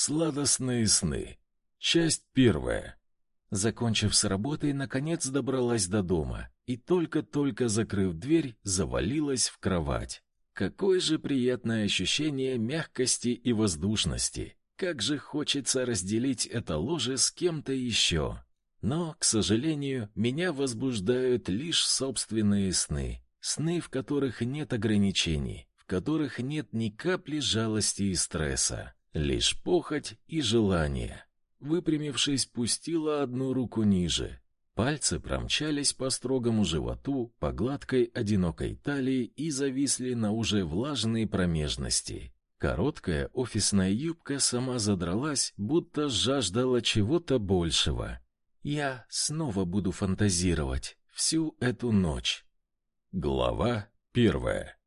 Сладостные сны. Часть первая. Закончив с работой, наконец добралась до дома и только-только закрыв дверь, завалилась в кровать. Какое же приятное ощущение мягкости и воздушности. Как же хочется разделить это ложе с кем-то еще. Но, к сожалению, меня возбуждают лишь собственные сны. Сны, в которых нет ограничений, в которых нет ни капли жалости и стресса, лишь похоть и желание. Выпрямившись, пустила одну руку ниже. Пальцы промчались по строгому животу, по гладкой одинокой талии и зависли на уже влажной промежности. Короткая офисная юбка сама задралась, будто жаждала чего-то большего. Я снова буду фантазировать всю эту ночь. Глава первая.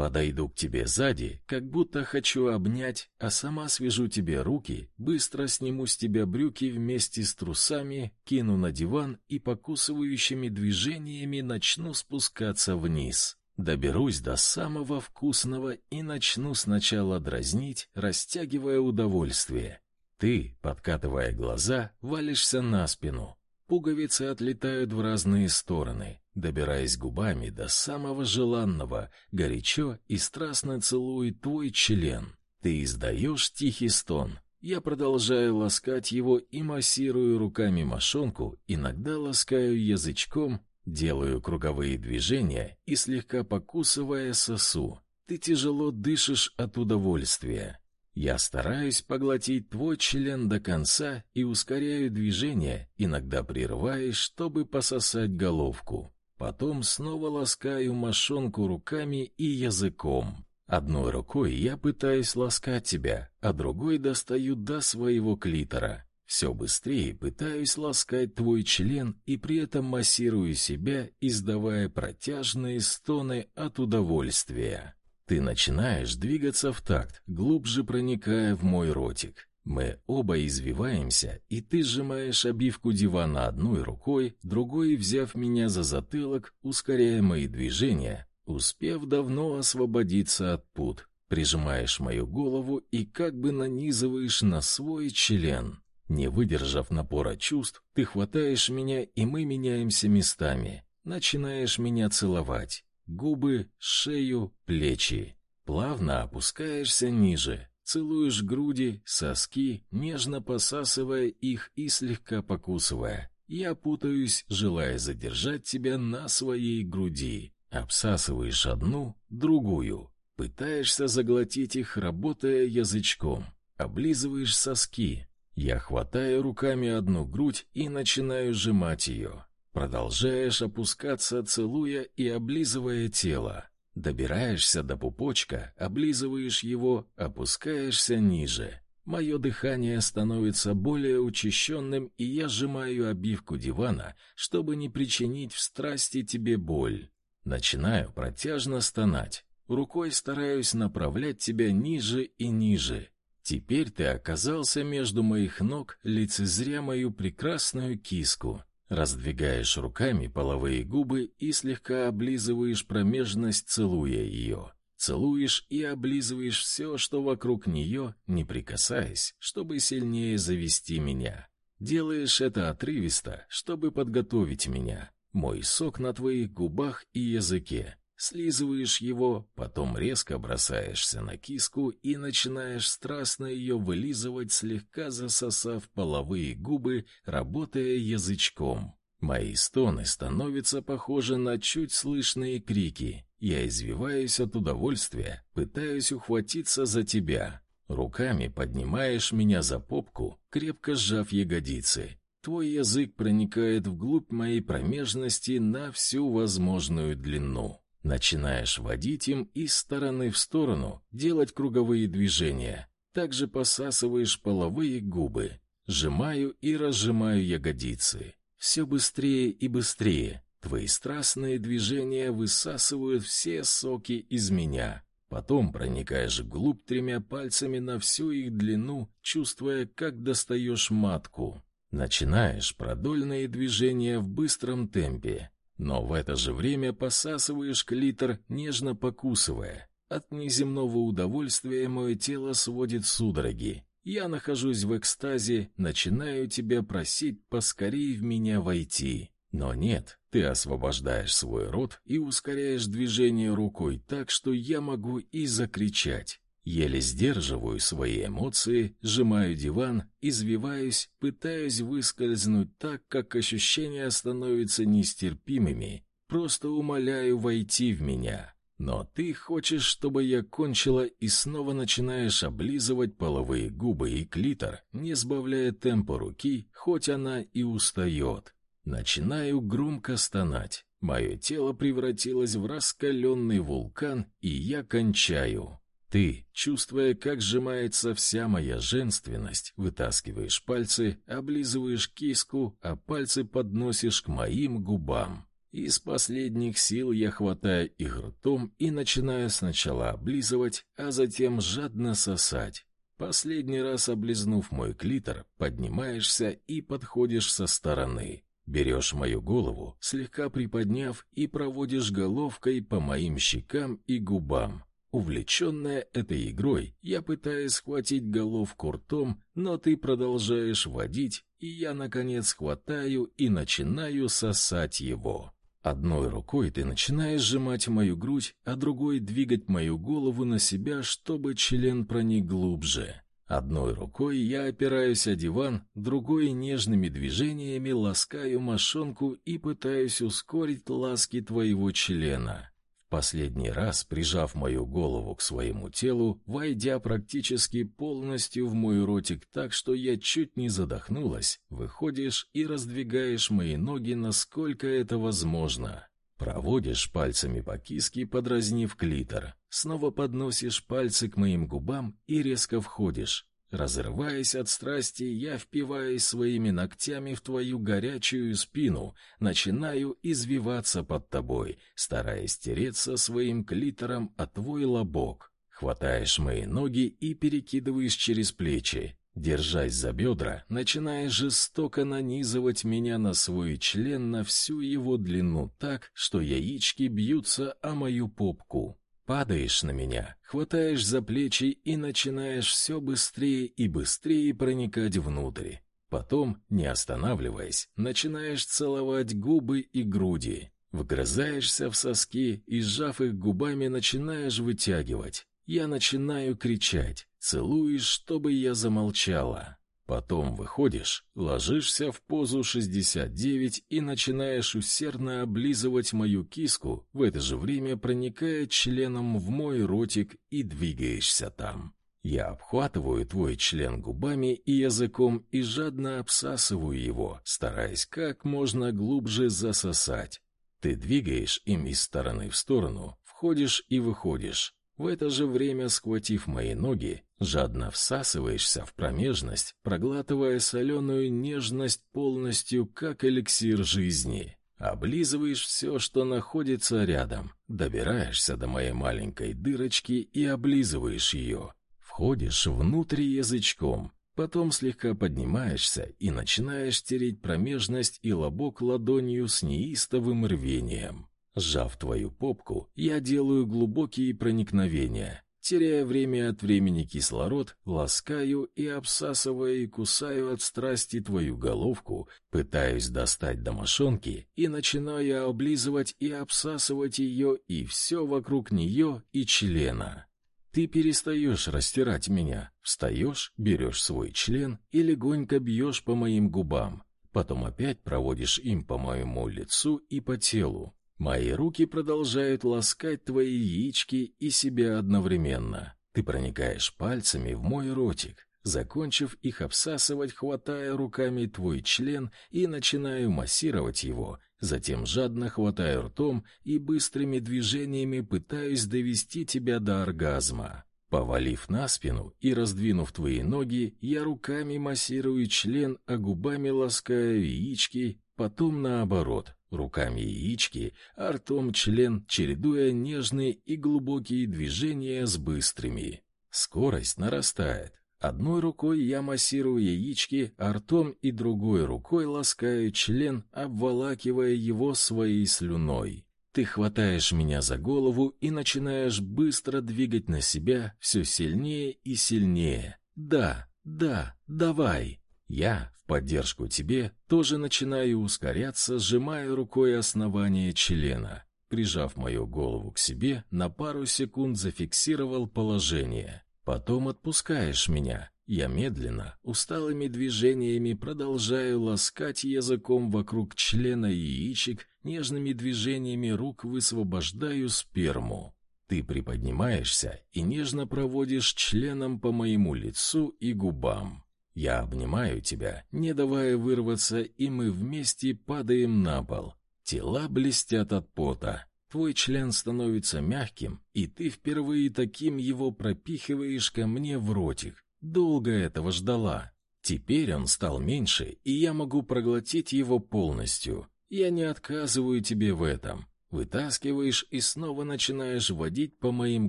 Подойду к тебе сзади, как будто хочу обнять, а сама свяжу тебе руки, быстро сниму с тебя брюки вместе с трусами, кину на диван и покусывающими движениями начну спускаться вниз. Доберусь до самого вкусного и начну сначала дразнить, растягивая удовольствие. Ты, подкатывая глаза, валишься на спину. Пуговицы отлетают в разные стороны добираясь губами до самого желанного, горячо и страстно целует твой член. Ты издаешь тихий стон. Я продолжаю ласкать его и массирую руками мошонку, иногда ласкаю язычком, делаю круговые движения и слегка покусывая сосу. Ты тяжело дышишь от удовольствия. Я стараюсь поглотить твой член до конца и ускоряю движение, иногда прерываясь, чтобы пососать головку. Потом снова ласкаю мошонку руками и языком. Одной рукой я пытаюсь ласкать тебя, а другой достаю до своего клитора. Все быстрее пытаюсь ласкать твой член и при этом массирую себя, издавая протяжные стоны от удовольствия. Ты начинаешь двигаться в такт, глубже проникая в мой ротик. Мы оба извиваемся, и ты сжимаешь обивку дивана одной рукой, другой, взяв меня за затылок, ускоряя мои движения, успев давно освободиться от пут. Прижимаешь мою голову и как бы нанизываешь на свой член. Не выдержав напора чувств, ты хватаешь меня, и мы меняемся местами. Начинаешь меня целовать. Губы, шею, плечи. Плавно опускаешься ниже, Целуешь груди, соски, нежно посасывая их и слегка покусывая. Я путаюсь, желая задержать тебя на своей груди. Обсасываешь одну, другую. Пытаешься заглотить их, работая язычком. Облизываешь соски. Я хватаю руками одну грудь и начинаю сжимать ее. Продолжаешь опускаться, целуя и облизывая тело. Добираешься до пупочка, облизываешь его, опускаешься ниже. Мое дыхание становится более учащенным, и я сжимаю обивку дивана, чтобы не причинить в страсти тебе боль. Начинаю протяжно стонать. Рукой стараюсь направлять тебя ниже и ниже. Теперь ты оказался между моих ног, лицезря мою прекрасную киску. Раздвигаешь руками половые губы и слегка облизываешь промежность, целуя ее. Целуешь и облизываешь все, что вокруг нее, не прикасаясь, чтобы сильнее завести меня. Делаешь это отрывисто, чтобы подготовить меня. Мой сок на твоих губах и языке. Слизываешь его, потом резко бросаешься на киску и начинаешь страстно ее вылизывать, слегка засосав половые губы, работая язычком. Мои стоны становятся похожи на чуть слышные крики. Я извиваюсь от удовольствия, пытаюсь ухватиться за тебя. Руками поднимаешь меня за попку, крепко сжав ягодицы. Твой язык проникает вглубь моей промежности на всю возможную длину. Начинаешь водить им из стороны в сторону, делать круговые движения. Также посасываешь половые губы. Сжимаю и разжимаю ягодицы. Все быстрее и быстрее. Твои страстные движения высасывают все соки из меня. Потом проникаешь вглубь тремя пальцами на всю их длину, чувствуя, как достаешь матку. Начинаешь продольные движения в быстром темпе. Но в это же время посасываешь клитор, нежно покусывая. От неземного удовольствия мое тело сводит судороги. Я нахожусь в экстазе, начинаю тебя просить поскорее в меня войти. Но нет, ты освобождаешь свой рот и ускоряешь движение рукой так, что я могу и закричать. Еле сдерживаю свои эмоции, сжимаю диван, извиваюсь, пытаюсь выскользнуть так, как ощущения становятся нестерпимыми. Просто умоляю войти в меня. Но ты хочешь, чтобы я кончила и снова начинаешь облизывать половые губы и клитор, не сбавляя темпа руки, хоть она и устает. Начинаю громко стонать. Мое тело превратилось в раскаленный вулкан, и я кончаю. Ты, чувствуя, как сжимается вся моя женственность, вытаскиваешь пальцы, облизываешь киску, а пальцы подносишь к моим губам. Из последних сил я хватаю их ртом и начинаю сначала облизывать, а затем жадно сосать. Последний раз облизнув мой клитор, поднимаешься и подходишь со стороны. Берешь мою голову, слегка приподняв, и проводишь головкой по моим щекам и губам. Увлеченная этой игрой, я пытаюсь схватить головку ртом, но ты продолжаешь водить, и я, наконец, хватаю и начинаю сосать его. Одной рукой ты начинаешь сжимать мою грудь, а другой двигать мою голову на себя, чтобы член проник глубже. Одной рукой я опираюсь о диван, другой нежными движениями ласкаю мошонку и пытаюсь ускорить ласки твоего члена последний раз прижав мою голову к своему телу, войдя практически полностью в мой ротик так, что я чуть не задохнулась, выходишь и раздвигаешь мои ноги, насколько это возможно. Проводишь пальцами по киске, подразнив клитор. Снова подносишь пальцы к моим губам и резко входишь. Разрываясь от страсти, я впиваюсь своими ногтями в твою горячую спину, начинаю извиваться под тобой, стараясь тереться своим клитором о твой лобок. Хватаешь мои ноги и перекидываешь через плечи. Держась за бедра, начинаешь жестоко нанизывать меня на свой член на всю его длину так, что яички бьются о мою попку. Падаешь на меня, хватаешь за плечи и начинаешь все быстрее и быстрее проникать внутрь. Потом, не останавливаясь, начинаешь целовать губы и груди. Вгрызаешься в соски и, сжав их губами, начинаешь вытягивать. Я начинаю кричать, целуешь, чтобы я замолчала. Потом выходишь, ложишься в позу 69 и начинаешь усердно облизывать мою киску, в это же время проникая членом в мой ротик и двигаешься там. Я обхватываю твой член губами и языком и жадно обсасываю его, стараясь как можно глубже засосать. Ты двигаешь им из стороны в сторону, входишь и выходишь. В это же время, схватив мои ноги, жадно всасываешься в промежность, проглатывая соленую нежность полностью, как эликсир жизни. Облизываешь все, что находится рядом, добираешься до моей маленькой дырочки и облизываешь ее. Входишь внутрь язычком, потом слегка поднимаешься и начинаешь тереть промежность и лобок ладонью с неистовым рвением. Сжав твою попку, я делаю глубокие проникновения. Теряя время от времени кислород, ласкаю и обсасывая и кусаю от страсти твою головку, пытаюсь достать до мошонки и начинаю облизывать и обсасывать ее и все вокруг нее и члена. Ты перестаешь растирать меня, встаешь, берешь свой член и легонько бьешь по моим губам, потом опять проводишь им по моему лицу и по телу. Мои руки продолжают ласкать твои яички и себя одновременно. Ты проникаешь пальцами в мой ротик, закончив их обсасывать, хватая руками твой член и начинаю массировать его, затем жадно хватаю ртом и быстрыми движениями пытаюсь довести тебя до оргазма. Повалив на спину и раздвинув твои ноги, я руками массирую член, а губами ласкаю яички, потом наоборот, руками яички, а ртом член, чередуя нежные и глубокие движения с быстрыми. Скорость нарастает. Одной рукой я массирую яички, а ртом и другой рукой ласкаю член, обволакивая его своей слюной. Ты хватаешь меня за голову и начинаешь быстро двигать на себя все сильнее и сильнее. Да, Да, давай. Я, в поддержку тебе, тоже начинаю ускоряться, сжимая рукой основание члена. Прижав мою голову к себе, на пару секунд зафиксировал положение. Потом отпускаешь меня. Я медленно, усталыми движениями продолжаю ласкать языком вокруг члена яичек, нежными движениями рук высвобождаю сперму. Ты приподнимаешься и нежно проводишь членом по моему лицу и губам. Я обнимаю тебя, не давая вырваться, и мы вместе падаем на пол. Тела блестят от пота. Твой член становится мягким, и ты впервые таким его пропихиваешь ко мне в ротик. Долго этого ждала. Теперь он стал меньше, и я могу проглотить его полностью. Я не отказываю тебе в этом. Вытаскиваешь и снова начинаешь водить по моим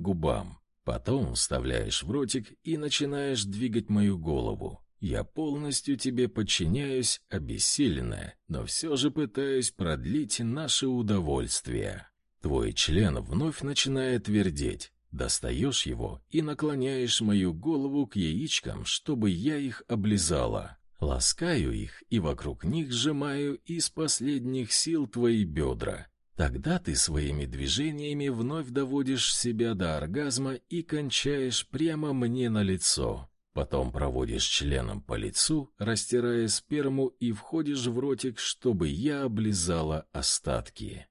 губам. Потом вставляешь в ротик и начинаешь двигать мою голову. Я полностью тебе подчиняюсь, обессиленная, но все же пытаюсь продлить наше удовольствие. Твой член вновь начинает твердеть. Достаешь его и наклоняешь мою голову к яичкам, чтобы я их облизала. Ласкаю их и вокруг них сжимаю из последних сил твои бедра. Тогда ты своими движениями вновь доводишь себя до оргазма и кончаешь прямо мне на лицо. Потом проводишь членом по лицу, растирая сперму и входишь в ротик, чтобы я облизала остатки.